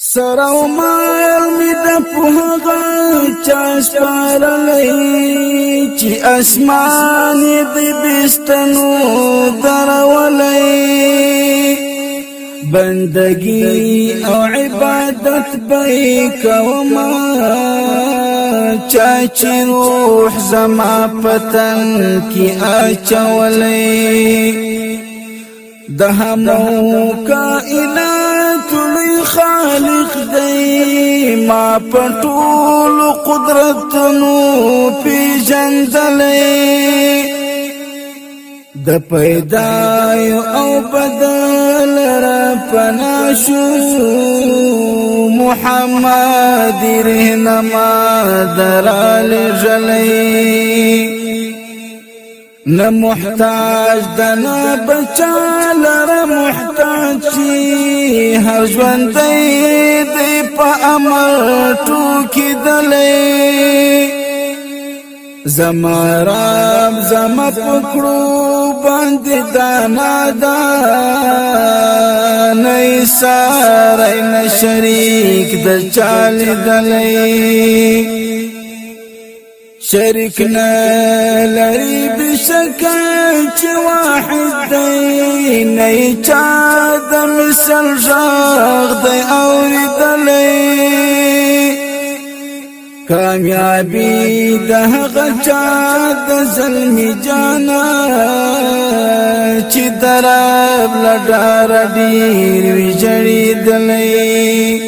سره مال می د پوهغه چا سپارلې چې آسمان دې بستنو بندگی أو عبادت به کوما چا چې روح زما پتن کی اچولې د همو کائنات لوی خالق دی ما پټول قدرتونو پی جندلې د پیدای او بدل را پناشو محمد رهنما درال جلې نه محتاج د نه بچا لره محتاج شي هر ژوند دی په أمر ټوکی دلې زما رب زما پکړو باندې دانا دا نه سارای نه شریک د چال دلې شریک نه لري بشکل چې واحد دی نه چا مثل ژغ دی اوریدلې کامیابی د هغه چا د ظلمي جانا چې درب لډار ډیر ویجړې دلې